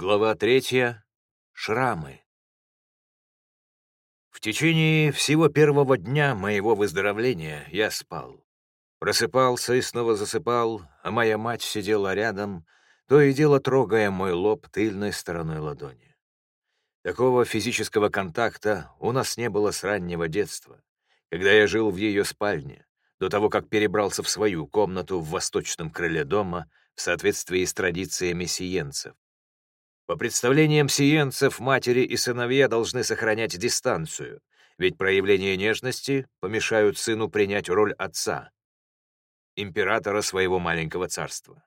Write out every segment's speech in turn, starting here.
Глава третья. Шрамы. В течение всего первого дня моего выздоровления я спал. Просыпался и снова засыпал, а моя мать сидела рядом, то и дело трогая мой лоб тыльной стороной ладони. Такого физического контакта у нас не было с раннего детства, когда я жил в ее спальне, до того, как перебрался в свою комнату в восточном крыле дома в соответствии с традициями сиенцев. По представлениям сиенцев, матери и сыновья должны сохранять дистанцию, ведь проявления нежности помешают сыну принять роль отца, императора своего маленького царства.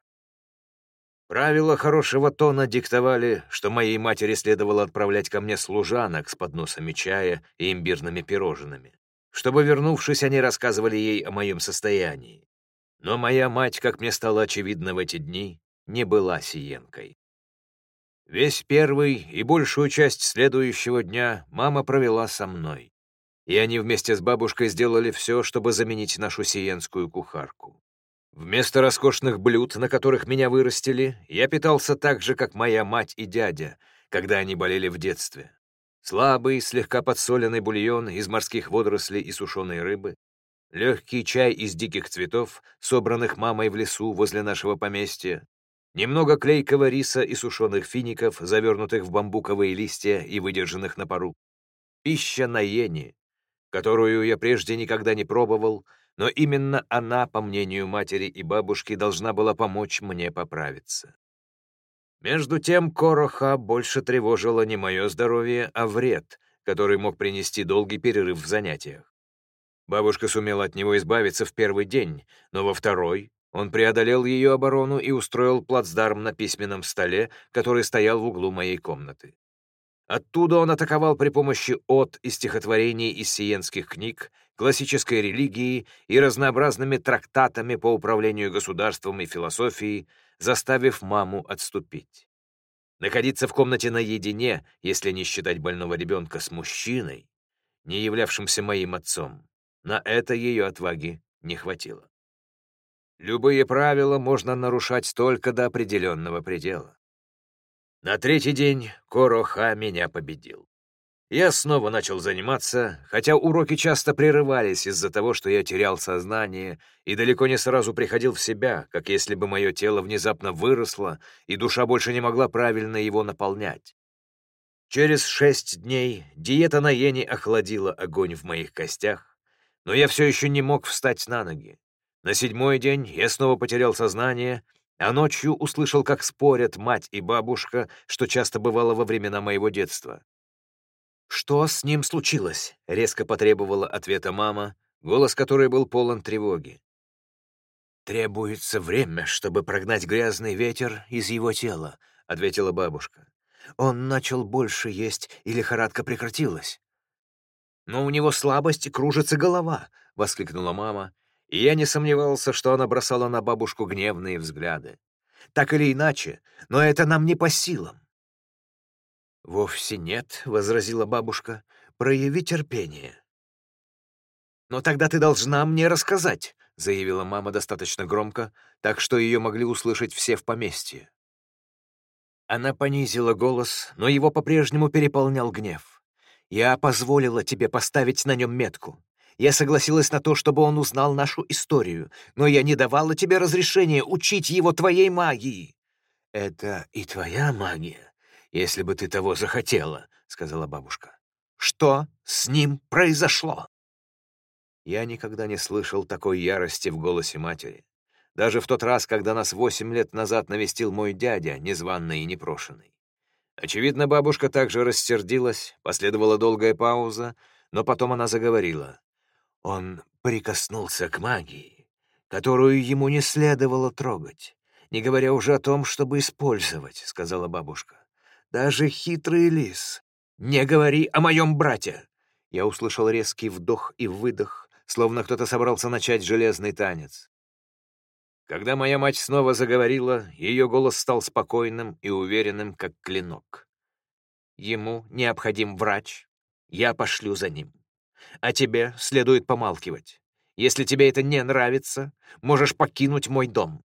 Правила хорошего тона диктовали, что моей матери следовало отправлять ко мне служанок с подносами чая и имбирными пирожными, чтобы, вернувшись, они рассказывали ей о моем состоянии. Но моя мать, как мне стало очевидно в эти дни, не была сиенкой. Весь первый и большую часть следующего дня мама провела со мной. И они вместе с бабушкой сделали все, чтобы заменить нашу сиенскую кухарку. Вместо роскошных блюд, на которых меня вырастили, я питался так же, как моя мать и дядя, когда они болели в детстве. Слабый, слегка подсоленный бульон из морских водорослей и сушеной рыбы, легкий чай из диких цветов, собранных мамой в лесу возле нашего поместья, Немного клейкого риса и сушеных фиников, завернутых в бамбуковые листья и выдержанных на пару. Пища на йене, которую я прежде никогда не пробовал, но именно она, по мнению матери и бабушки, должна была помочь мне поправиться. Между тем Короха больше тревожило не мое здоровье, а вред, который мог принести долгий перерыв в занятиях. Бабушка сумела от него избавиться в первый день, но во второй он преодолел ее оборону и устроил плацдарм на письменном столе, который стоял в углу моей комнаты. Оттуда он атаковал при помощи от и стихотворений из сиенских книг, классической религии и разнообразными трактатами по управлению государством и философией, заставив маму отступить. Находиться в комнате наедине, если не считать больного ребенка с мужчиной, не являвшимся моим отцом, на это ее отваги не хватило. Любые правила можно нарушать только до определенного предела. На третий день Короха меня победил. Я снова начал заниматься, хотя уроки часто прерывались из-за того, что я терял сознание и далеко не сразу приходил в себя, как если бы мое тело внезапно выросло, и душа больше не могла правильно его наполнять. Через шесть дней диета на йене охладила огонь в моих костях, но я все еще не мог встать на ноги. На седьмой день я снова потерял сознание, а ночью услышал, как спорят мать и бабушка, что часто бывало во времена моего детства. «Что с ним случилось?» — резко потребовала ответа мама, голос которой был полон тревоги. «Требуется время, чтобы прогнать грязный ветер из его тела», — ответила бабушка. «Он начал больше есть, и лихорадка прекратилась». «Но у него слабость и кружится голова», — воскликнула мама, и я не сомневался, что она бросала на бабушку гневные взгляды. Так или иначе, но это нам не по силам. «Вовсе нет», — возразила бабушка, — «прояви терпение». «Но тогда ты должна мне рассказать», — заявила мама достаточно громко, так что ее могли услышать все в поместье. Она понизила голос, но его по-прежнему переполнял гнев. «Я позволила тебе поставить на нем метку. Я согласилась на то, чтобы он узнал нашу историю, но я не давала тебе разрешения учить его твоей магии». «Это и твоя магия, если бы ты того захотела», — сказала бабушка. «Что с ним произошло?» Я никогда не слышал такой ярости в голосе матери. Даже в тот раз, когда нас восемь лет назад навестил мой дядя, незваный и непрошенный. Очевидно, бабушка также рассердилась, последовала долгая пауза, но потом она заговорила. Он прикоснулся к магии, которую ему не следовало трогать, не говоря уже о том, чтобы использовать, — сказала бабушка. Даже хитрый лис. «Не говори о моем брате!» Я услышал резкий вдох и выдох, словно кто-то собрался начать железный танец. Когда моя мать снова заговорила, ее голос стал спокойным и уверенным, как клинок. «Ему необходим врач. Я пошлю за ним. А тебе следует помалкивать. Если тебе это не нравится, можешь покинуть мой дом».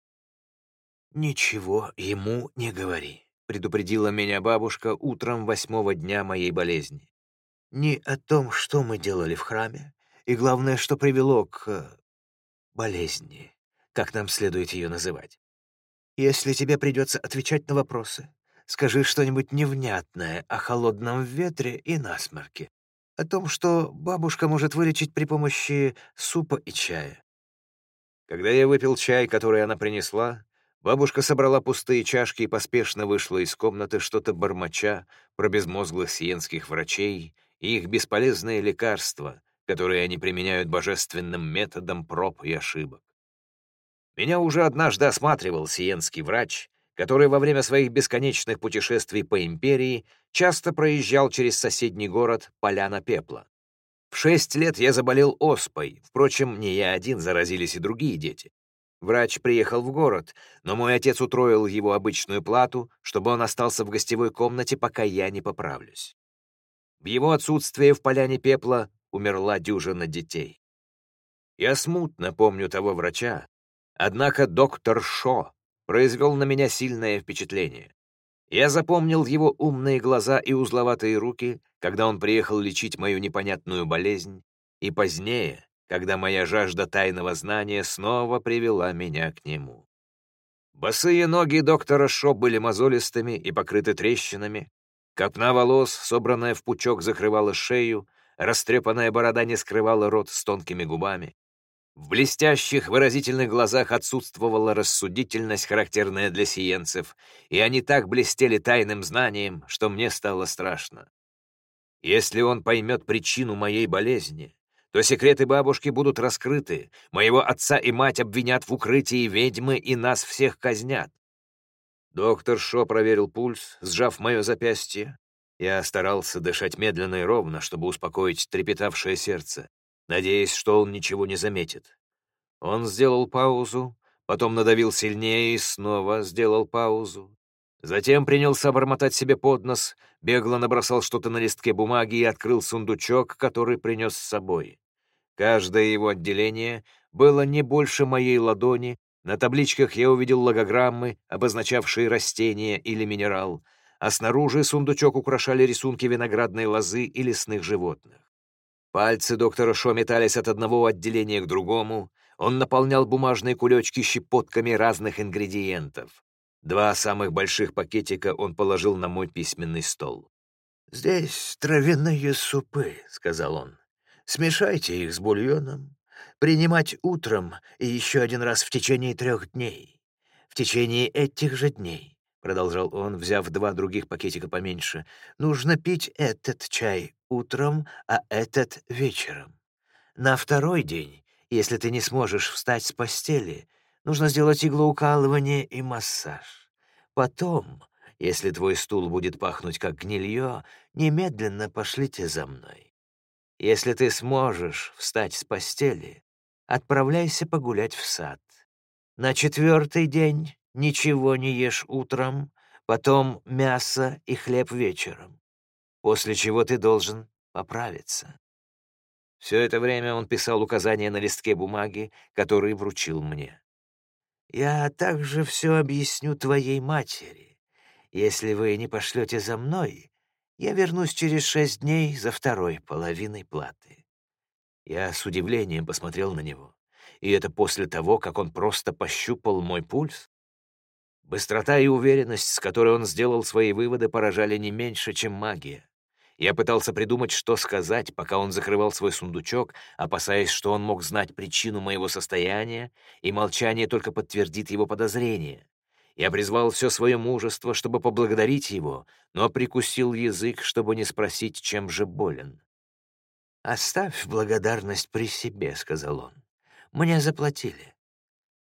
«Ничего ему не говори. — предупредила меня бабушка утром восьмого дня моей болезни. «Не о том, что мы делали в храме, и главное, что привело к... Э, болезни, как нам следует ее называть. Если тебе придется отвечать на вопросы, скажи что-нибудь невнятное о холодном ветре и насморке, о том, что бабушка может вылечить при помощи супа и чая. Когда я выпил чай, который она принесла, бабушка собрала пустые чашки и поспешно вышла из комнаты, что-то бормоча про безмозглых сиенских врачей и их бесполезные лекарства, которые они применяют божественным методом проб и ошибок. Меня уже однажды осматривал сиенский врач, который во время своих бесконечных путешествий по империи часто проезжал через соседний город Поляна Пепла. В шесть лет я заболел оспой, впрочем, не я один, заразились и другие дети. Врач приехал в город, но мой отец утроил его обычную плату, чтобы он остался в гостевой комнате, пока я не поправлюсь. В его отсутствие в Поляне Пепла умерла дюжина детей. Я смутно помню того врача, однако доктор Шо произвел на меня сильное впечатление. Я запомнил его умные глаза и узловатые руки, когда он приехал лечить мою непонятную болезнь, и позднее, когда моя жажда тайного знания снова привела меня к нему. Босые ноги доктора Шо были мозолистыми и покрыты трещинами, копна волос, собранная в пучок, закрывала шею, растрепанная борода не скрывала рот с тонкими губами. В блестящих, выразительных глазах отсутствовала рассудительность, характерная для сиенцев, и они так блестели тайным знанием, что мне стало страшно. Если он поймет причину моей болезни, то секреты бабушки будут раскрыты, моего отца и мать обвинят в укрытии ведьмы и нас всех казнят. Доктор Шо проверил пульс, сжав мое запястье. Я старался дышать медленно и ровно, чтобы успокоить трепетавшее сердце надеясь, что он ничего не заметит. Он сделал паузу, потом надавил сильнее и снова сделал паузу. Затем принялся бормотать себе под нос, бегло набросал что-то на листке бумаги и открыл сундучок, который принес с собой. Каждое его отделение было не больше моей ладони, на табличках я увидел логограммы, обозначавшие растение или минерал, а снаружи сундучок украшали рисунки виноградной лозы и лесных животных. Пальцы доктора Шо метались от одного отделения к другому. Он наполнял бумажные кулечки щепотками разных ингредиентов. Два самых больших пакетика он положил на мой письменный стол. «Здесь травяные супы», — сказал он. «Смешайте их с бульоном. Принимать утром и еще один раз в течение трех дней. В течение этих же дней продолжал он, взяв два других пакетика поменьше, нужно пить этот чай утром, а этот вечером. На второй день, если ты не сможешь встать с постели, нужно сделать иглоукалывание и массаж. Потом, если твой стул будет пахнуть как гнилье, немедленно пошлите за мной. Если ты сможешь встать с постели, отправляйся погулять в сад. На четвертый день ничего не ешь утром, потом мясо и хлеб вечером, после чего ты должен поправиться. Все это время он писал указания на листке бумаги, который вручил мне. «Я также все объясню твоей матери. Если вы не пошлете за мной, я вернусь через шесть дней за второй половиной платы». Я с удивлением посмотрел на него. И это после того, как он просто пощупал мой пульс? Быстрота и уверенность, с которой он сделал свои выводы, поражали не меньше, чем магия. Я пытался придумать, что сказать, пока он закрывал свой сундучок, опасаясь, что он мог знать причину моего состояния, и молчание только подтвердит его подозрения. Я призвал все свое мужество, чтобы поблагодарить его, но прикусил язык, чтобы не спросить, чем же болен. «Оставь благодарность при себе», — сказал он. «Мне заплатили.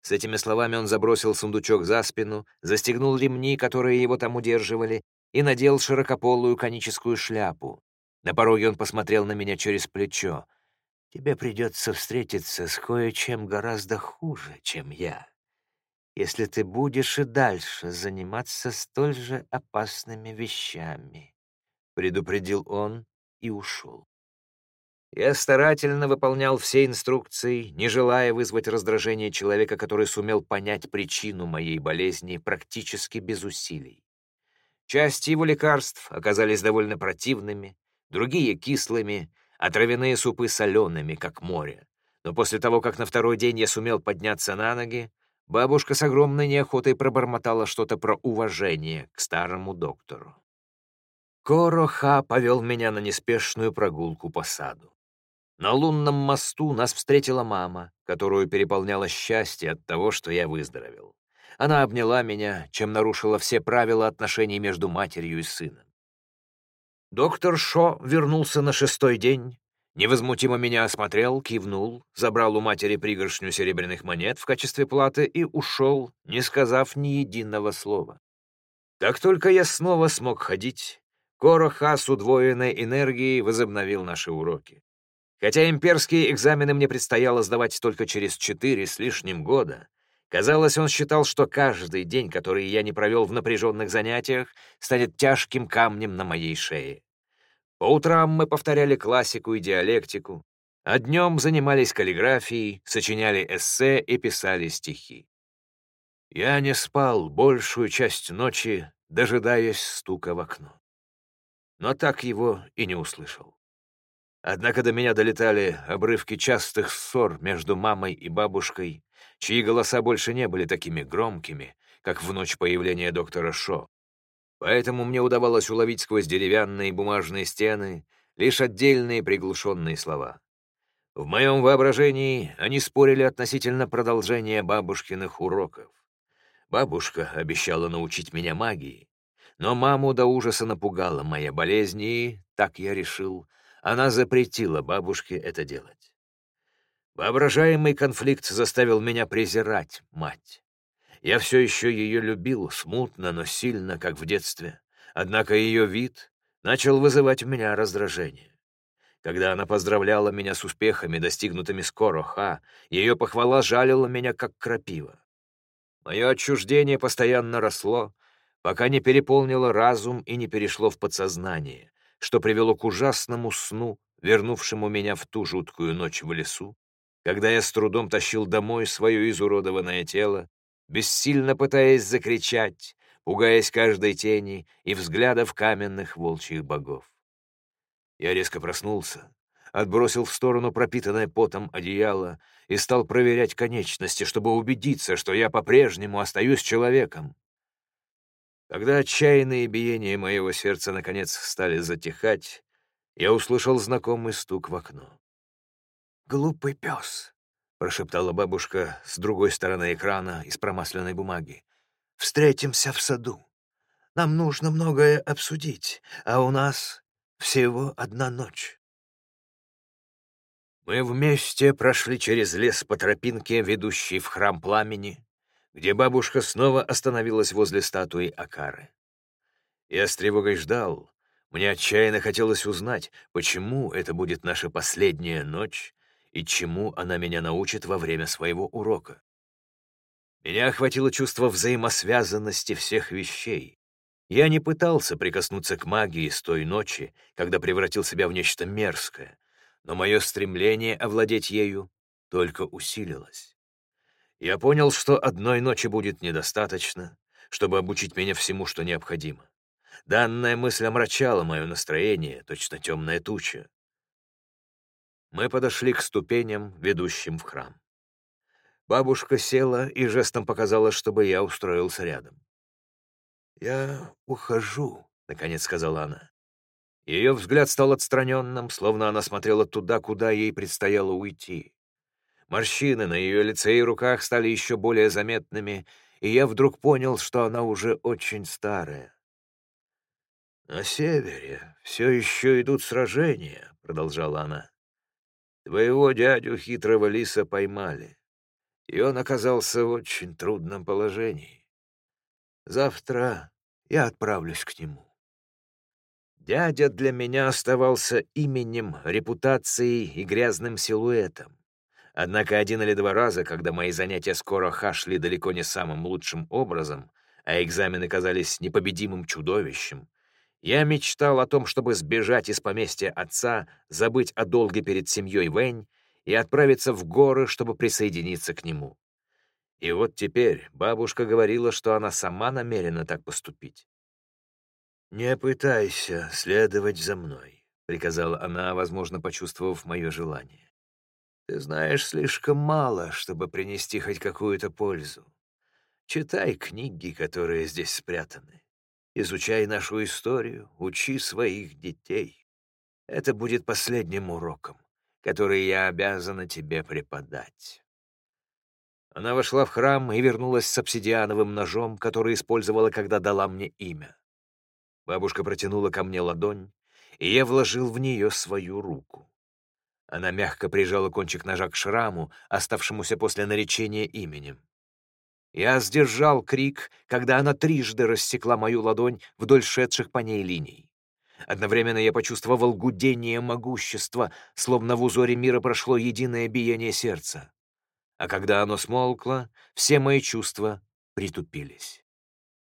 С этими словами он забросил сундучок за спину, застегнул ремни, которые его там удерживали, и надел широкополую коническую шляпу. На пороге он посмотрел на меня через плечо. «Тебе придется встретиться с кое-чем гораздо хуже, чем я, если ты будешь и дальше заниматься столь же опасными вещами», — предупредил он и ушел. Я старательно выполнял все инструкции, не желая вызвать раздражение человека, который сумел понять причину моей болезни практически без усилий. Часть его лекарств оказались довольно противными, другие — кислыми, а травяные супы — солеными, как море. Но после того, как на второй день я сумел подняться на ноги, бабушка с огромной неохотой пробормотала что-то про уважение к старому доктору. Короха повел меня на неспешную прогулку по саду. На лунном мосту нас встретила мама, которую переполняло счастье от того, что я выздоровел. Она обняла меня, чем нарушила все правила отношений между матерью и сыном. Доктор Шо вернулся на шестой день, невозмутимо меня осмотрел, кивнул, забрал у матери пригоршню серебряных монет в качестве платы и ушел, не сказав ни единого слова. Как только я снова смог ходить, Короха с удвоенной энергией возобновил наши уроки. Хотя имперские экзамены мне предстояло сдавать только через четыре с лишним года, Казалось, он считал, что каждый день, который я не провел в напряженных занятиях, станет тяжким камнем на моей шее. По утрам мы повторяли классику и диалектику, а днем занимались каллиграфией, сочиняли эссе и писали стихи. Я не спал большую часть ночи, дожидаясь стука в окно. Но так его и не услышал. Однако до меня долетали обрывки частых ссор между мамой и бабушкой, чьи голоса больше не были такими громкими, как в ночь появления доктора Шо. Поэтому мне удавалось уловить сквозь деревянные бумажные стены лишь отдельные приглушенные слова. В моем воображении они спорили относительно продолжения бабушкиных уроков. Бабушка обещала научить меня магии, но маму до ужаса напугала моя болезнь, и, так я решил, она запретила бабушке это делать. Воображаемый конфликт заставил меня презирать мать. Я все еще ее любил, смутно, но сильно, как в детстве. Однако ее вид начал вызывать у меня раздражение. Когда она поздравляла меня с успехами, достигнутыми скоро, ха, ее похвала жалила меня, как крапива. Мое отчуждение постоянно росло, пока не переполнило разум и не перешло в подсознание, что привело к ужасному сну, вернувшему меня в ту жуткую ночь в лесу, когда я с трудом тащил домой свое изуродованное тело, бессильно пытаясь закричать, пугаясь каждой тени и взглядов каменных волчьих богов. Я резко проснулся, отбросил в сторону пропитанное потом одеяло и стал проверять конечности, чтобы убедиться, что я по-прежнему остаюсь человеком. Когда отчаянные биения моего сердца наконец стали затихать, я услышал знакомый стук в окно. «Глупый пес», — прошептала бабушка с другой стороны экрана из промасленной бумаги. «Встретимся в саду. Нам нужно многое обсудить, а у нас всего одна ночь». Мы вместе прошли через лес по тропинке, ведущей в храм пламени, где бабушка снова остановилась возле статуи Акары. Я с тревогой ждал. Мне отчаянно хотелось узнать, почему это будет наша последняя ночь, и чему она меня научит во время своего урока. Меня охватило чувство взаимосвязанности всех вещей. Я не пытался прикоснуться к магии с той ночи, когда превратил себя в нечто мерзкое, но мое стремление овладеть ею только усилилось. Я понял, что одной ночи будет недостаточно, чтобы обучить меня всему, что необходимо. Данная мысль омрачала мое настроение, точно темная туча. Мы подошли к ступеням, ведущим в храм. Бабушка села и жестом показала, чтобы я устроился рядом. «Я ухожу», — наконец сказала она. Ее взгляд стал отстраненным, словно она смотрела туда, куда ей предстояло уйти. Морщины на ее лице и руках стали еще более заметными, и я вдруг понял, что она уже очень старая. «На севере все еще идут сражения», — продолжала она. Твоего дядю хитрого лиса поймали, и он оказался в очень трудном положении. Завтра я отправлюсь к нему. Дядя для меня оставался именем, репутацией и грязным силуэтом. Однако один или два раза, когда мои занятия скоро ха шли далеко не самым лучшим образом, а экзамены казались непобедимым чудовищем, я мечтал о том, чтобы сбежать из поместья отца, забыть о долге перед семьей Вэнь и отправиться в горы, чтобы присоединиться к нему. И вот теперь бабушка говорила, что она сама намерена так поступить. «Не пытайся следовать за мной», — приказала она, возможно, почувствовав мое желание. «Ты знаешь слишком мало, чтобы принести хоть какую-то пользу. Читай книги, которые здесь спрятаны. Изучай нашу историю, учи своих детей. Это будет последним уроком, который я обязана тебе преподать». Она вошла в храм и вернулась с обсидиановым ножом, который использовала, когда дала мне имя. Бабушка протянула ко мне ладонь, и я вложил в нее свою руку. Она мягко прижала кончик ножа к шраму, оставшемуся после наречения именем. Я сдержал крик, когда она трижды рассекла мою ладонь вдоль шедших по ней линий. Одновременно я почувствовал гудение могущества, словно в узоре мира прошло единое биение сердца а когда оно смолкло, все мои чувства притупились.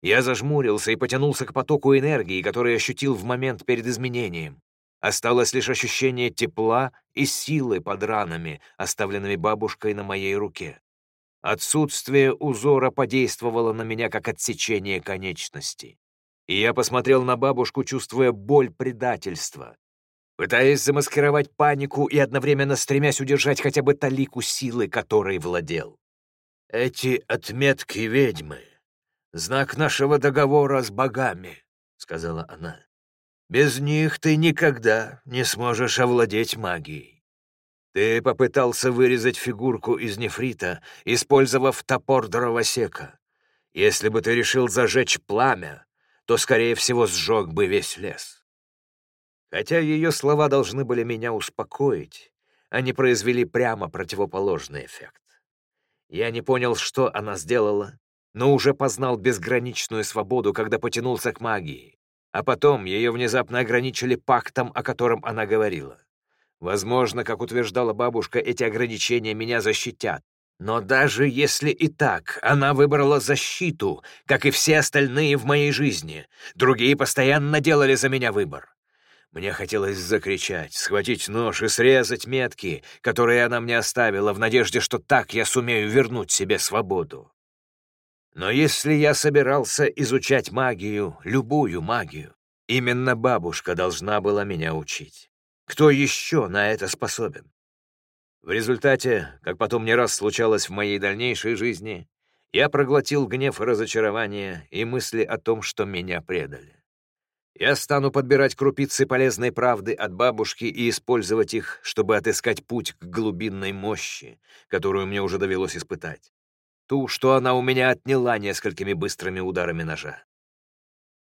Я зажмурился и потянулся к потоку энергии, который ощутил в момент перед изменением. Осталось лишь ощущение тепла и силы под ранами, оставленными бабушкой на моей руке. Отсутствие узора подействовало на меня как отсечение конечности. И я посмотрел на бабушку, чувствуя боль предательства, пытаясь замаскировать панику и одновременно стремясь удержать хотя бы талику силы, которой владел. «Эти отметки ведьмы — знак нашего договора с богами», — сказала она. «Без них ты никогда не сможешь овладеть магией. Ты попытался вырезать фигурку из нефрита, использовав топор дровосека. Если бы ты решил зажечь пламя, то, скорее всего, сжег бы весь лес. Хотя ее слова должны были меня успокоить, они произвели прямо противоположный эффект. Я не понял, что она сделала, но уже познал безграничную свободу, когда потянулся к магии. А потом ее внезапно ограничили пактом, о котором она говорила. Возможно, как утверждала бабушка, эти ограничения меня защитят. Но даже если и так, она выбрала защиту, как и все остальные в моей жизни. Другие постоянно делали за меня выбор. Мне хотелось закричать, схватить нож и срезать метки, которые она мне оставила, в надежде, что так я сумею вернуть себе свободу. Но если я собирался изучать магию, любую магию, именно бабушка должна была меня учить. Кто еще на это способен? В результате, как потом не раз случалось в моей дальнейшей жизни, я проглотил гнев и разочарование и мысли о том, что меня предали. Я стану подбирать крупицы полезной правды от бабушки и использовать их, чтобы отыскать путь к глубинной мощи, которую мне уже довелось испытать. Ту, что она у меня отняла несколькими быстрыми ударами ножа.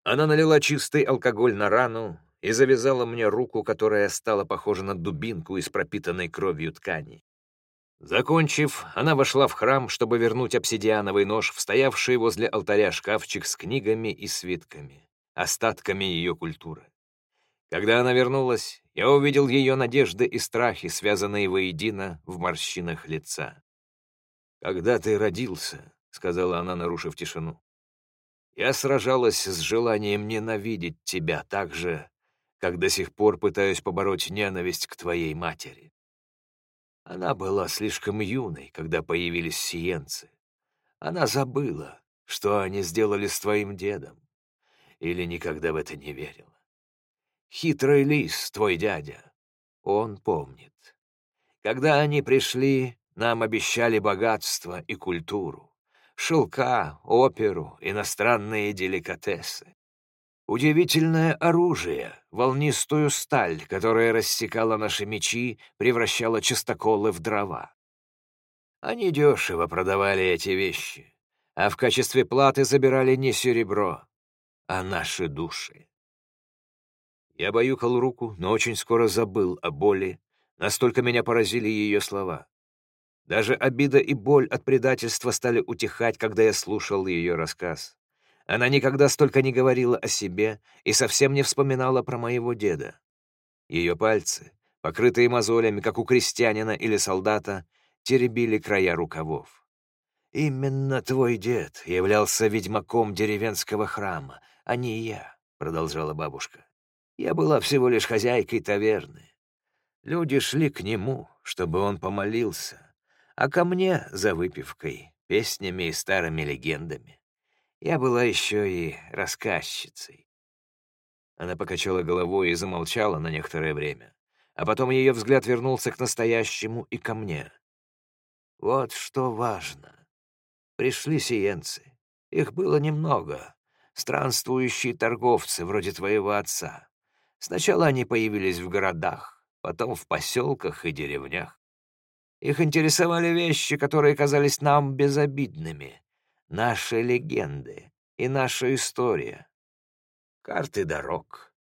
Она налила чистый алкоголь на рану и завязала мне руку, которая стала похожа на дубинку из пропитанной кровью ткани. Закончив, она вошла в храм, чтобы вернуть обсидиановый нож стоявший возле алтаря шкафчик с книгами и свитками остатками ее культуры. Когда она вернулась, я увидел ее надежды и страхи, связанные воедино в морщинах лица. «Когда ты родился», — сказала она, нарушив тишину, — «я сражалась с желанием ненавидеть тебя так же, как до сих пор пытаюсь побороть ненависть к твоей матери. Она была слишком юной, когда появились сиенцы. Она забыла, что они сделали с твоим дедом или никогда в это не верила. Хитрый лис, твой дядя, он помнит. Когда они пришли, нам обещали богатство и культуру, шелка, оперу, иностранные деликатесы. Удивительное оружие, волнистую сталь, которая рассекала наши мечи, превращала чистоколы в дрова. Они дешево продавали эти вещи, а в качестве платы забирали не серебро, а наши души. Я баюкал руку, но очень скоро забыл о боли, настолько меня поразили ее слова. Даже обида и боль от предательства стали утихать, когда я слушал ее рассказ. Она никогда столько не говорила о себе и совсем не вспоминала про моего деда. Ее пальцы, покрытые мозолями, как у крестьянина или солдата, теребили края рукавов. «Именно твой дед являлся ведьмаком деревенского храма, а не я», — продолжала бабушка. «Я была всего лишь хозяйкой таверны. Люди шли к нему, чтобы он помолился, а ко мне за выпивкой, песнями и старыми легендами. Я была еще и рассказчицей. Она покачала головой и замолчала на некоторое время, а потом ее взгляд вернулся к настоящему и ко мне. «Вот что важно. Пришли сиенцы. Их было немного. Странствующие торговцы, вроде твоего отца. Сначала они появились в городах, потом в поселках и деревнях. Их интересовали вещи, которые казались нам безобидными. Наши легенды и наша история. Карты дорог.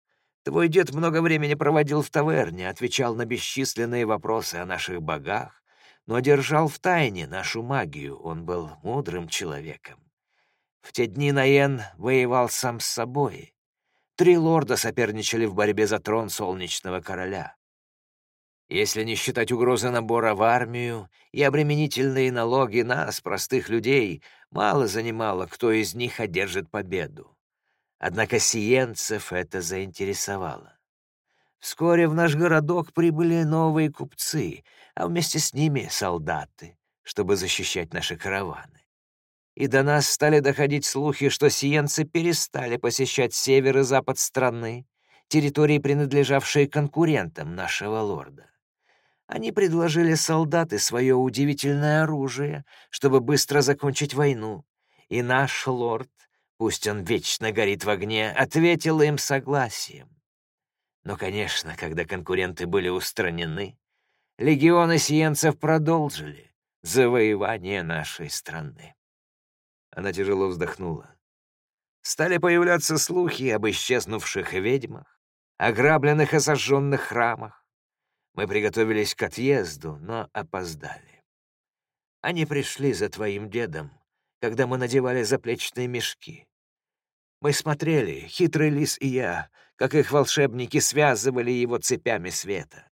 Твой дед много времени проводил в таверне, отвечал на бесчисленные вопросы о наших богах, но держал в тайне нашу магию. Он был мудрым человеком. В те дни Наен воевал сам с собой. Три лорда соперничали в борьбе за трон Солнечного Короля. Если не считать угрозы набора в армию и обременительные налоги нас, простых людей, мало занимало, кто из них одержит победу. Однако сиенцев это заинтересовало. Вскоре в наш городок прибыли новые купцы, а вместе с ними солдаты, чтобы защищать наши караваны. И до нас стали доходить слухи, что сиенцы перестали посещать север и запад страны, территории, принадлежавшие конкурентам нашего лорда. Они предложили солдаты свое удивительное оружие, чтобы быстро закончить войну. И наш лорд, пусть он вечно горит в огне, ответил им согласием. Но, конечно, когда конкуренты были устранены, легионы сиенцев продолжили завоевание нашей страны. Она тяжело вздохнула. Стали появляться слухи об исчезнувших ведьмах, ограбленных и сожженных храмах, мы приготовились к отъезду, но опоздали. Они пришли за твоим дедом, когда мы надевали заплечные мешки. Мы смотрели, хитрый лис и я, как их волшебники связывали его цепями света.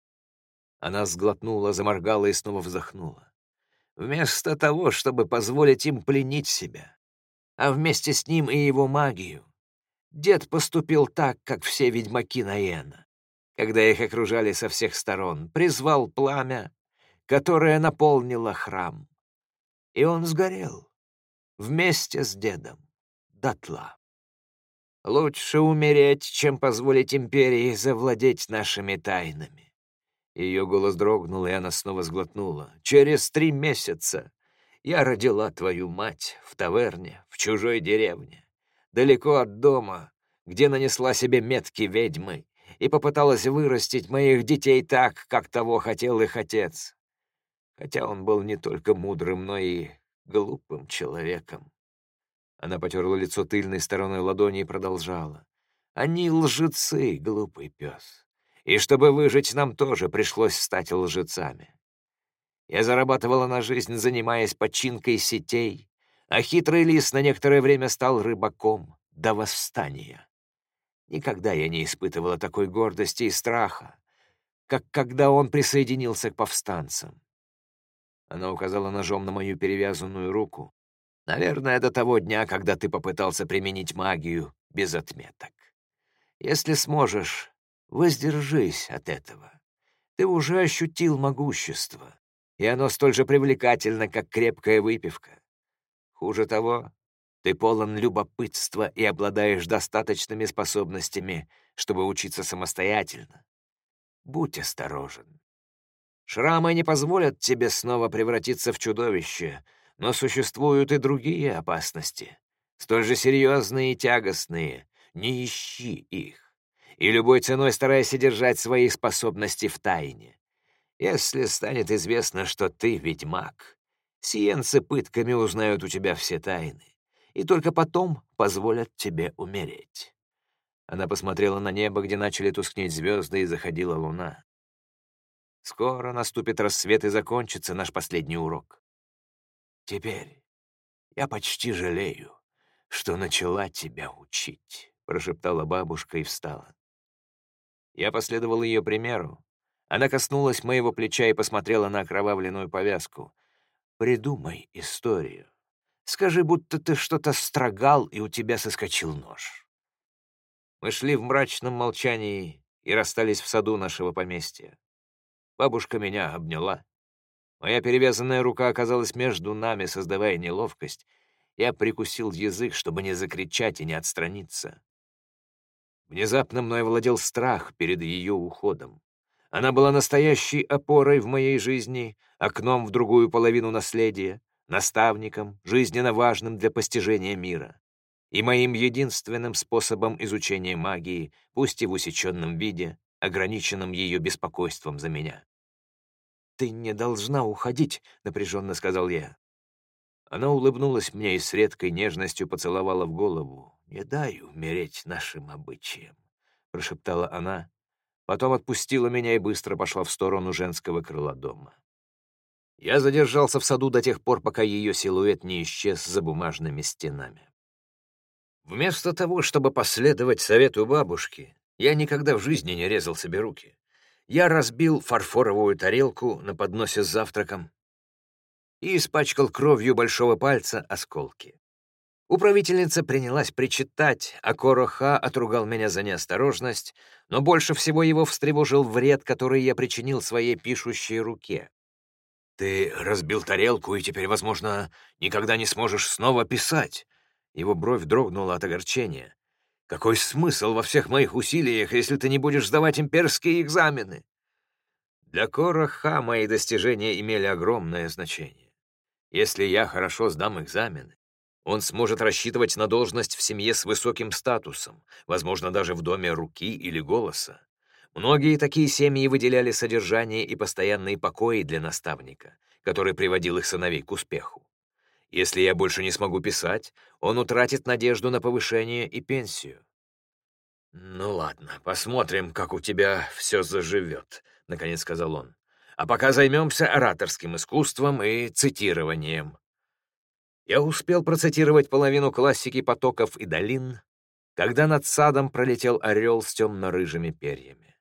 Она сглотнула, заморгала и снова вздохнула. Вместо того, чтобы позволить им пленить себя, а вместе с ним и его магию, дед поступил так, как все ведьмаки Наена когда их окружали со всех сторон, призвал пламя, которое наполнило храм. И он сгорел вместе с дедом дотла. Лучше умереть, чем позволить империи завладеть нашими тайнами. Ее голос дрогнул, и она снова сглотнула. «Через три месяца я родила твою мать в таверне, в чужой деревне, далеко от дома, где нанесла себе метки ведьмы и попыталась вырастить моих детей так, как того хотел их отец. Хотя он был не только мудрым, но и глупым человеком. Она потерла лицо тыльной стороной ладони и продолжала. «Они лжецы, глупый пес. И чтобы выжить, нам тоже пришлось стать лжецами. Я зарабатывала на жизнь, занимаясь починкой сетей, а хитрый лис на некоторое время стал рыбаком до восстания. Никогда я не испытывала такой гордости и страха, как когда он присоединился к повстанцам. Она указала ножом на мою перевязанную руку. Наверное, до того дня, когда ты попытался применить магию без отметок. Если сможешь, воздержись от этого. Ты уже ощутил могущество, и оно столь же привлекательно, как крепкая выпивка. Хуже того, ты полон любопытства и обладаешь достаточными способностями, чтобы учиться самостоятельно. Будь осторожен. Шрамы не позволят тебе снова превратиться в чудовище, но существуют и другие опасности, столь же серьезные и тягостные. Не ищи их. И любой ценой старайся держать свои способности в тайне. Если станет известно, что ты ведьмак, сиенцы пытками узнают у тебя все тайны и только потом позволят тебе умереть». Она посмотрела на небо, где начали тускнеть звезды, и заходила луна. «Скоро наступит рассвет и закончится наш последний урок. Теперь я почти жалею, что начала тебя учить», — прошептала бабушка и встала. Я последовал ее примеру. Она коснулась моего плеча и посмотрела на окровавленную повязку. «Придумай историю. Скажи, будто ты что-то строгал, и у тебя соскочил нож. Мы шли в мрачном молчании и расстались в саду нашего поместья. Бабушка меня обняла. Моя перевязанная рука оказалась между нами, создавая неловкость. Я прикусил язык, чтобы не закричать и не отстраниться. Внезапно мной владел страх перед ее уходом. Она была настоящей опорой в моей жизни, окном в другую половину наследия, наставником, жизненно важным для постижения мира и моим единственным способом изучения магии, пусть и в усеченном виде, ограниченным ее беспокойством за меня. «Ты не должна уходить», — напряженно сказал я. Она улыбнулась мне и с редкой нежностью поцеловала в голову. «Не дай умереть нашим обычаям», — прошептала она, потом отпустила меня и быстро пошла в сторону женского крыла дома. Я задержался в саду до тех пор, пока ее силуэт не исчез за бумажными стенами. Вместо того, чтобы последовать совету бабушки, я никогда в жизни не резал себе руки. Я разбил фарфоровую тарелку на подносе с завтраком и испачкал кровью большого пальца осколки. Управительница принялась причитать, а Короха отругал меня за неосторожность, но больше всего его встревожил вред, который я причинил своей пишущей руке. «Ты разбил тарелку и теперь, возможно, никогда не сможешь снова писать», его бровь дрогнула от огорчения. «Какой смысл во всех моих усилиях, если ты не будешь сдавать имперские экзамены?» Для Кора мои достижения имели огромное значение. Если я хорошо сдам экзамены, он сможет рассчитывать на должность в семье с высоким статусом, возможно, даже в доме руки или голоса. Многие такие семьи выделяли содержание и постоянные покои для наставника, который приводил их сыновей к успеху. Если я больше не смогу писать, он утратит надежду на повышение и пенсию. «Ну ладно, посмотрим, как у тебя все заживет», — наконец сказал он. «А пока займемся ораторским искусством и цитированием». Я успел процитировать половину классики потоков и долин, когда над садом пролетел орел с темно-рыжими перьями.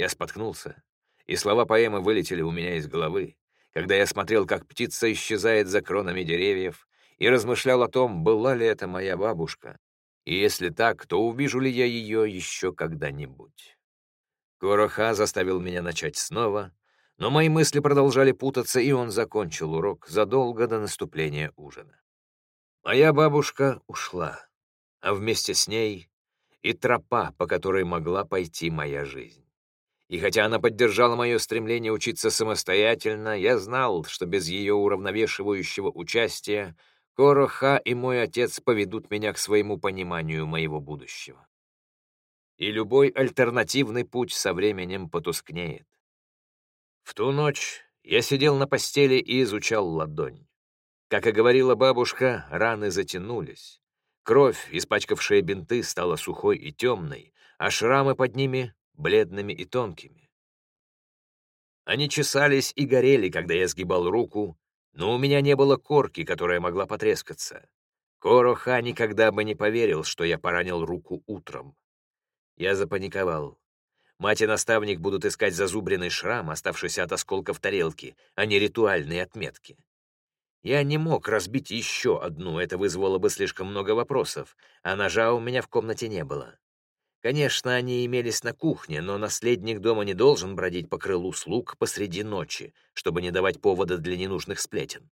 Я споткнулся, и слова поэмы вылетели у меня из головы когда я смотрел, как птица исчезает за кронами деревьев, и размышлял о том, была ли это моя бабушка, и если так, то увижу ли я ее еще когда-нибудь. Короха заставил меня начать снова, но мои мысли продолжали путаться, и он закончил урок задолго до наступления ужина. Моя бабушка ушла, а вместе с ней и тропа, по которой могла пойти моя жизнь. И хотя она поддержала мое стремление учиться самостоятельно, я знал, что без ее уравновешивающего участия Короха и мой отец поведут меня к своему пониманию моего будущего. И любой альтернативный путь со временем потускнеет. В ту ночь я сидел на постели и изучал ладонь. Как и говорила бабушка, раны затянулись. Кровь, испачкавшая бинты, стала сухой и темной, а шрамы под ними бледными и тонкими. Они чесались и горели, когда я сгибал руку, но у меня не было корки, которая могла потрескаться. Короха никогда бы не поверил, что я поранил руку утром. Я запаниковал. Мать и наставник будут искать зазубренный шрам, оставшийся от осколков тарелки, а не ритуальные отметки. Я не мог разбить еще одну, это вызвало бы слишком много вопросов, а ножа у меня в комнате не было. Конечно, они имелись на кухне, но наследник дома не должен бродить по крылу слуг посреди ночи, чтобы не давать повода для ненужных сплетен.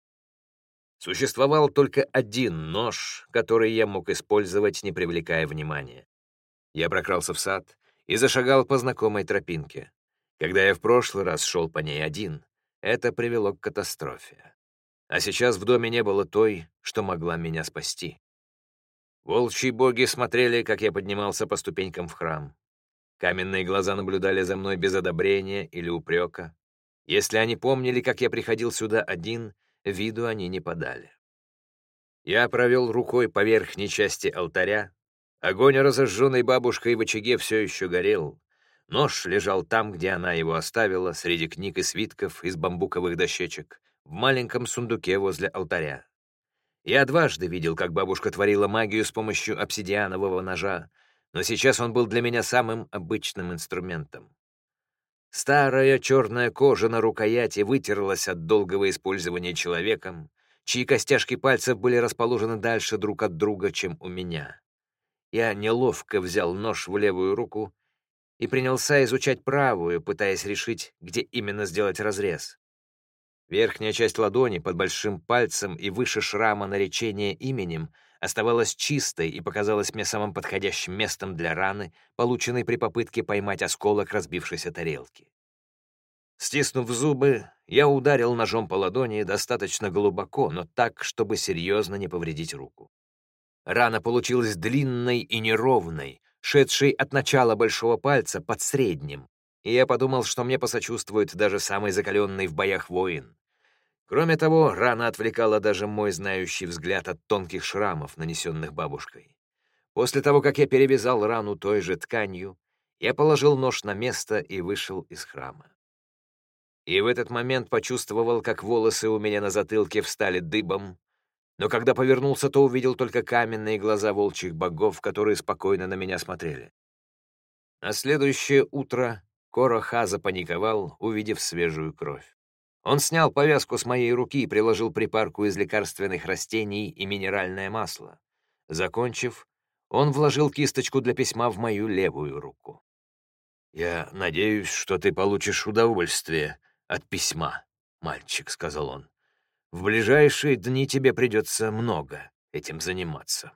Существовал только один нож, который я мог использовать, не привлекая внимания. Я прокрался в сад и зашагал по знакомой тропинке. Когда я в прошлый раз шел по ней один, это привело к катастрофе. А сейчас в доме не было той, что могла меня спасти. Волчьи боги смотрели, как я поднимался по ступенькам в храм. Каменные глаза наблюдали за мной без одобрения или упрека. Если они помнили, как я приходил сюда один, виду они не подали. Я провел рукой по верхней части алтаря. Огонь, разожженный бабушкой в очаге, все еще горел. Нож лежал там, где она его оставила, среди книг и свитков из бамбуковых дощечек, в маленьком сундуке возле алтаря. Я дважды видел, как бабушка творила магию с помощью обсидианового ножа, но сейчас он был для меня самым обычным инструментом. Старая черная кожа на рукояти вытерлась от долгого использования человеком, чьи костяшки пальцев были расположены дальше друг от друга, чем у меня. Я неловко взял нож в левую руку и принялся изучать правую, пытаясь решить, где именно сделать разрез. Верхняя часть ладони под большим пальцем и выше шрама наречения именем оставалась чистой и показалась мне самым подходящим местом для раны, полученной при попытке поймать осколок разбившейся тарелки. Стиснув зубы, я ударил ножом по ладони достаточно глубоко, но так, чтобы серьезно не повредить руку. Рана получилась длинной и неровной, шедшей от начала большого пальца под средним, и я подумал, что мне посочувствует даже самый закаленный в боях воин. Кроме того, рана отвлекала даже мой знающий взгляд от тонких шрамов, нанесенных бабушкой. После того, как я перевязал рану той же тканью, я положил нож на место и вышел из храма. И в этот момент почувствовал, как волосы у меня на затылке встали дыбом, но когда повернулся, то увидел только каменные глаза волчьих богов, которые спокойно на меня смотрели. На следующее утро Короха запаниковал, увидев свежую кровь. Он снял повязку с моей руки и приложил припарку из лекарственных растений и минеральное масло. Закончив, он вложил кисточку для письма в мою левую руку. «Я надеюсь, что ты получишь удовольствие от письма, мальчик», — сказал он. «В ближайшие дни тебе придется много этим заниматься».